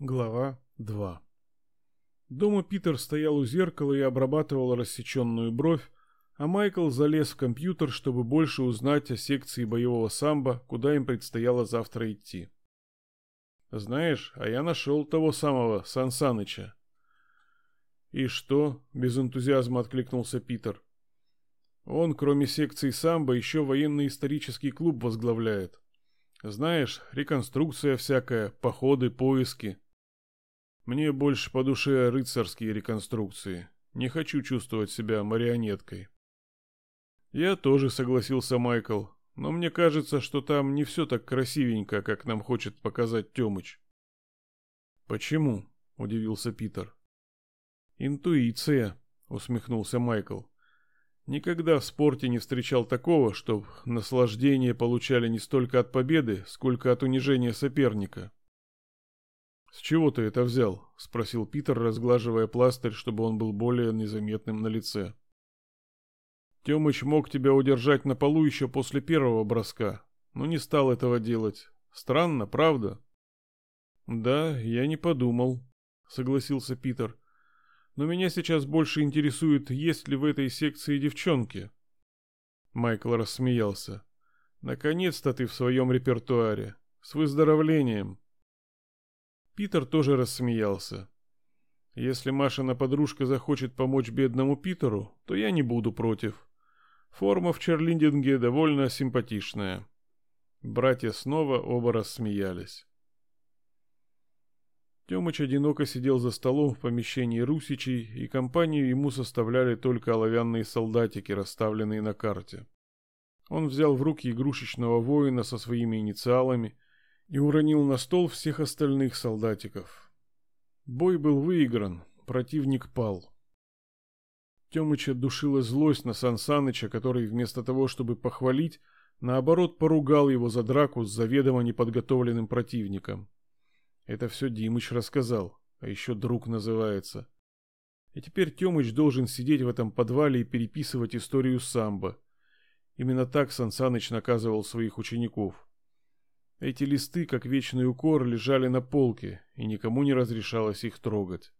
Глава 2 Дома Питер стоял у зеркала и обрабатывал рассеченную бровь, а Майкл залез в компьютер, чтобы больше узнать о секции боевого самбо, куда им предстояло завтра идти. «Знаешь, а я нашел того самого Сан Саныча». «И что?» — без энтузиазма откликнулся Питер. «Он, кроме секции самбо, еще военно-исторический клуб возглавляет. Знаешь, реконструкция всякая, походы, поиски. Мне больше по душе рыцарские реконструкции. Не хочу чувствовать себя марионеткой. Я тоже согласился Майкл, но мне кажется, что там не все так красивенько, как нам хочет показать Тёмыч. Почему? удивился Питер. Интуиция, усмехнулся Майкл. Никогда в спорте не встречал такого, что наслаждение получали не столько от победы, сколько от унижения соперника. «С чего ты это взял?» — спросил Питер, разглаживая пластырь, чтобы он был более незаметным на лице. «Тёмыч мог тебя удержать на полу еще после первого броска, но не стал этого делать. Странно, правда?» «Да, я не подумал», — согласился Питер. «Но меня сейчас больше интересует, есть ли в этой секции девчонки». Майкл рассмеялся. «Наконец-то ты в своем репертуаре. С выздоровлением». Питер тоже рассмеялся. Если Машина подружка захочет помочь бедному Питеру, то я не буду против. Форма в черлиндинге довольно симпатичная. Братья снова оба рассмеялись. Тёмыч одиноко сидел за столом в помещении Русичей, и компанию ему составляли только оловянные солдатики, расставленные на карте. Он взял в руки игрушечного воина со своими инициалами и уронил на стол всех остальных солдатиков. Бой был выигран, противник пал. Тёмыча душила злость на Сан Саныча, который вместо того, чтобы похвалить, наоборот поругал его за драку с заведомо неподготовленным противником. Это все Димыч рассказал, а еще друг называется. И теперь Тёмыч должен сидеть в этом подвале и переписывать историю самбо. Именно так Сан Саныч наказывал своих учеников. Эти листы, как вечный укор, лежали на полке, и никому не разрешалось их трогать.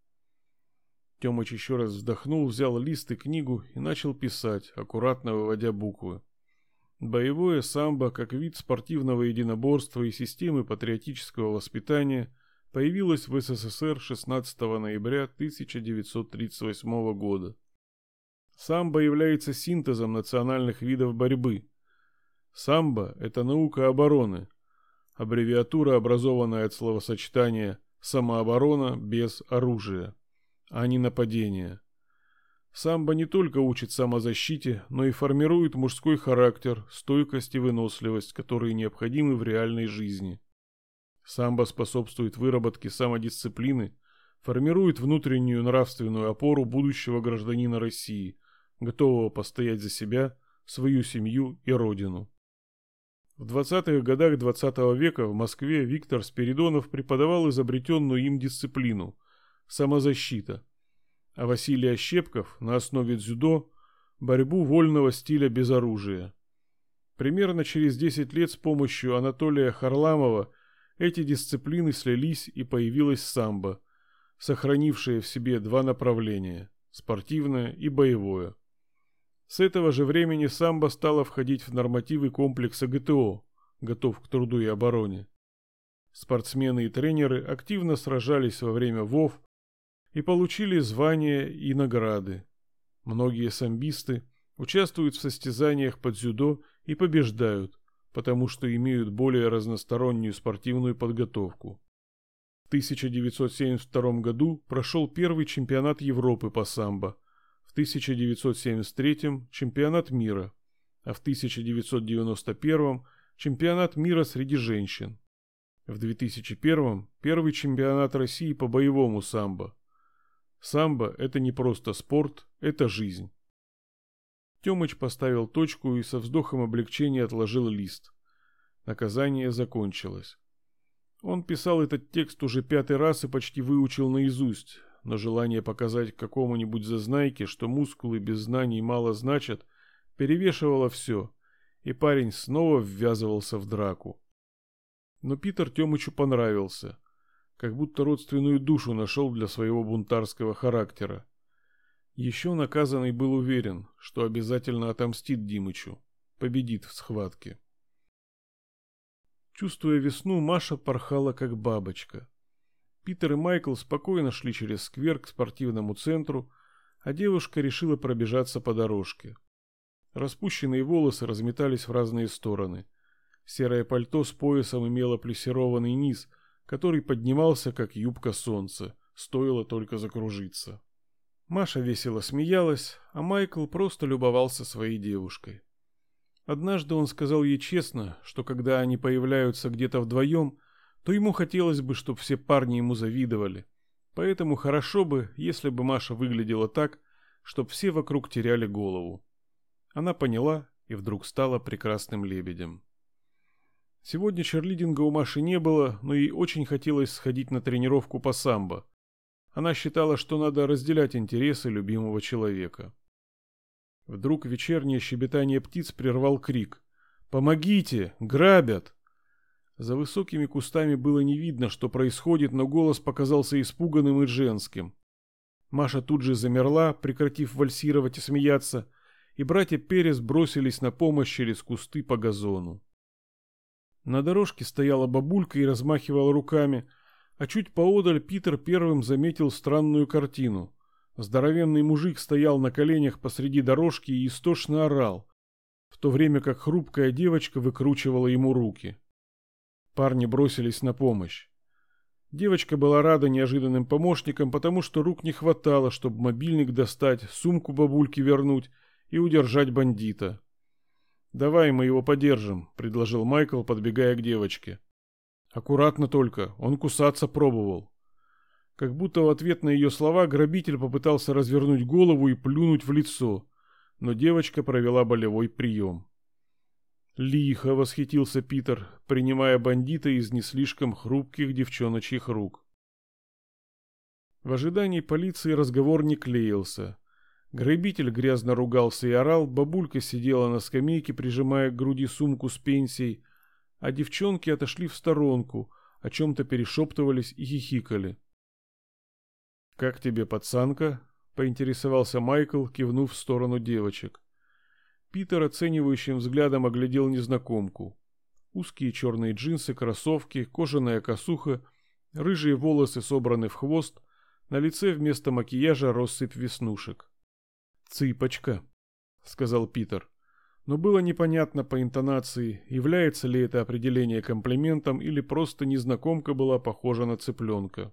Тёмыч еще раз вздохнул, взял лист и книгу и начал писать, аккуратно выводя буквы. Боевое самбо, как вид спортивного единоборства и системы патриотического воспитания, появилось в СССР 16 ноября 1938 года. Самбо является синтезом национальных видов борьбы. Самбо – это наука обороны, Аббревиатура, образованная от словосочетания «самооборона без оружия», а не нападения. Самбо не только учит самозащите, но и формирует мужской характер, стойкость и выносливость, которые необходимы в реальной жизни. Самбо способствует выработке самодисциплины, формирует внутреннюю нравственную опору будущего гражданина России, готового постоять за себя, свою семью и родину. В 20-х годах 20 -го века в Москве Виктор Спиридонов преподавал изобретенную им дисциплину – самозащита, а Василий Ощепков на основе дзюдо – борьбу вольного стиля без оружия. Примерно через 10 лет с помощью Анатолия Харламова эти дисциплины слились и появилась самбо, сохранившая в себе два направления – спортивное и боевое. С этого же времени самбо стало входить в нормативы комплекса ГТО «Готов к труду и обороне». Спортсмены и тренеры активно сражались во время ВОВ и получили звания и награды. Многие самбисты участвуют в состязаниях под дзюдо и побеждают, потому что имеют более разностороннюю спортивную подготовку. В 1972 году прошел первый чемпионат Европы по самбо, 1973 чемпионат мира, а в 1991 чемпионат мира среди женщин. В 2001 первый чемпионат России по боевому самбо. Самбо – это не просто спорт, это жизнь. Тёмыч поставил точку и со вздохом облегчения отложил лист. Наказание закончилось. Он писал этот текст уже пятый раз и почти выучил наизусть, но желание показать какому-нибудь зазнайке, что мускулы без знаний мало значат, перевешивало все, и парень снова ввязывался в драку. Но Питер Тёмычу понравился. как будто родственную душу нашел для своего бунтарского характера. Еще наказанный был уверен, что обязательно отомстит Димычу, победит в схватке. Чувствуя весну, Маша порхала как бабочка. Питер и Майкл спокойно шли через сквер к спортивному центру, а девушка решила пробежаться по дорожке. Распущенные волосы разметались в разные стороны. Серое пальто с поясом имело плюсированный низ, который поднимался, как юбка солнца, стоило только закружиться. Маша весело смеялась, а Майкл просто любовался своей девушкой. Однажды он сказал ей честно, что когда они появляются где-то вдвоем, то ему хотелось бы, чтобы все парни ему завидовали. Поэтому хорошо бы, если бы Маша выглядела так, чтобы все вокруг теряли голову. Она поняла и вдруг стала прекрасным лебедем. Сегодня черлидинга у Маши не было, но ей очень хотелось сходить на тренировку по самбо. Она считала, что надо разделять интересы любимого человека. Вдруг вечернее щебетание птиц прервал крик. «Помогите! Грабят!» За высокими кустами было не видно, что происходит, но голос показался испуганным и женским. Маша тут же замерла, прекратив вальсировать и смеяться, и братья Перес бросились на помощь через кусты по газону. На дорожке стояла бабулька и размахивала руками, а чуть поодаль Питер первым заметил странную картину. Здоровенный мужик стоял на коленях посреди дорожки и истошно орал, в то время как хрупкая девочка выкручивала ему руки. Парни бросились на помощь. Девочка была рада неожиданным помощникам, потому что рук не хватало, чтобы мобильник достать, сумку бабульки вернуть и удержать бандита. «Давай мы его подержим», — предложил Майкл, подбегая к девочке. «Аккуратно только, он кусаться пробовал». Как будто в ответ на ее слова грабитель попытался развернуть голову и плюнуть в лицо, но девочка провела болевой прием. «Лихо!» — восхитился Питер, принимая бандита из не слишком хрупких девчоночьих рук. В ожидании полиции разговор не клеился. Грабитель грязно ругался и орал, бабулька сидела на скамейке, прижимая к груди сумку с пенсией, а девчонки отошли в сторонку, о чем-то перешептывались и хихикали. «Как тебе пацанка?» — поинтересовался Майкл, кивнув в сторону девочек. Питер оценивающим взглядом оглядел незнакомку. Узкие черные джинсы, кроссовки, кожаная косуха, рыжие волосы собраны в хвост, на лице вместо макияжа россыпь веснушек. «Цыпочка», — сказал Питер. Но было непонятно по интонации, является ли это определение комплиментом или просто незнакомка была похожа на цыпленка.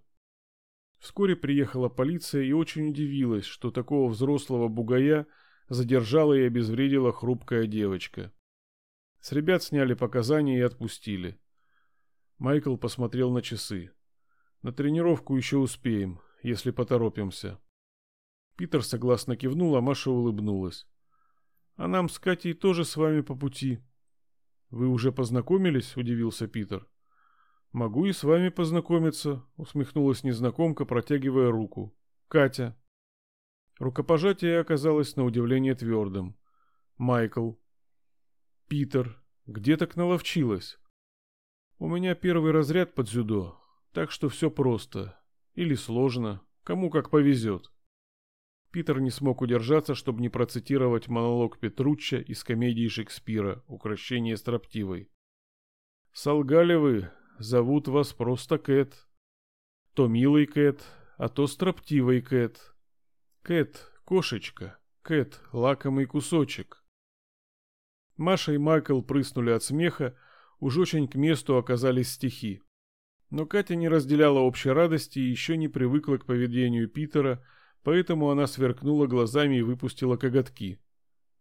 Вскоре приехала полиция и очень удивилась, что такого взрослого бугая задержала и обезвредила хрупкая девочка. С ребят сняли показания и отпустили. Майкл посмотрел на часы. На тренировку еще успеем, если поторопимся. Питер согласно кивнул, а Маша улыбнулась. А нам с Катей тоже с вами по пути. Вы уже познакомились? удивился Питер. «Могу и с вами познакомиться», — усмехнулась незнакомка, протягивая руку. «Катя». Рукопожатие оказалось на удивление твердым. «Майкл». «Питер. Где так наловчилась?» «У меня первый разряд под дзюдо, так что все просто. Или сложно, кому как повезет». Питер не смог удержаться, чтобы не процитировать монолог Петручча из комедии Шекспира «Укращение строптивой». «Солгали вы, зовут вас просто Кэт. То милый Кэт, а то строптивый Кэт. Кэт, кошечка, Кэт, лакомый кусочек. Маша и Майкл прыснули от смеха, уж очень к месту оказались стихи. Но Катя не разделяла общей радости и еще не привыкла к поведению Питера, поэтому она сверкнула глазами и выпустила коготки.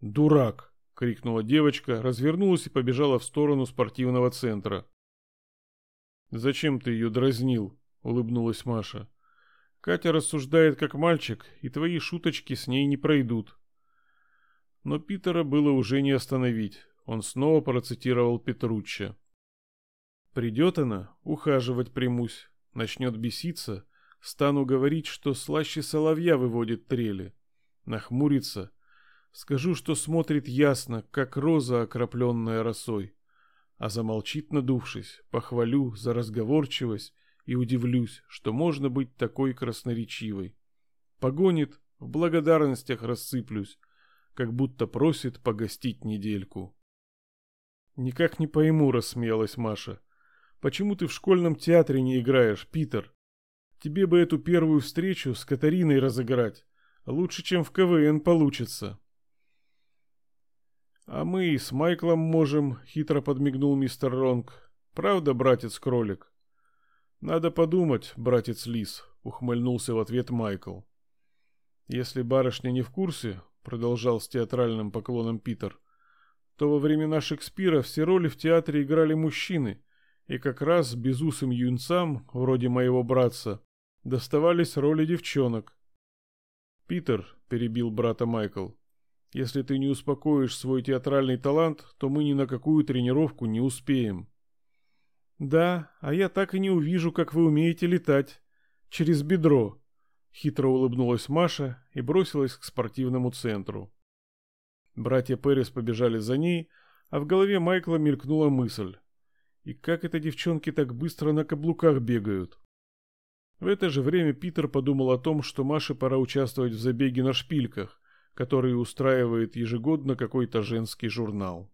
«Дурак!» — крикнула девочка, развернулась и побежала в сторону спортивного центра. «Зачем ты ее дразнил?» — улыбнулась Маша. «Катя рассуждает как мальчик, и твои шуточки с ней не пройдут». Но Питера было уже не остановить. Он снова процитировал Петручча. «Придет она, ухаживать примусь, начнет беситься, стану говорить, что слаще соловья выводит трели. Нахмурится, скажу, что смотрит ясно, как роза, окропленная росой а замолчит надувшись, похвалю за разговорчивость и удивлюсь, что можно быть такой красноречивой. Погонит, в благодарностях рассыплюсь, как будто просит погостить недельку. Никак не пойму, рассмеялась Маша. Почему ты в школьном театре не играешь, Питер? Тебе бы эту первую встречу с Катариной разыграть. Лучше, чем в КВН получится. А мы и с Майклом можем, хитро подмигнул мистер Ронг. Правда, братец-кролик? Надо подумать, братец-лис, ухмыльнулся в ответ Майкл. Если барышня не в курсе, продолжал с театральным поклоном Питер, то во времена Шекспира все роли в театре играли мужчины, и как раз безусым юнцам, вроде моего братца, доставались роли девчонок. «Питер», — перебил брата Майкл, — «если ты не успокоишь свой театральный талант, то мы ни на какую тренировку не успеем». «Да, а я так и не увижу, как вы умеете летать. Через бедро», — хитро улыбнулась Маша и бросилась к спортивному центру. Братья Перес побежали за ней, а в голове Майкла мелькнула мысль. И как это девчонки так быстро на каблуках бегают? В это же время Питер подумал о том, что Маше пора участвовать в забеге на шпильках, которые устраивает ежегодно какой-то женский журнал.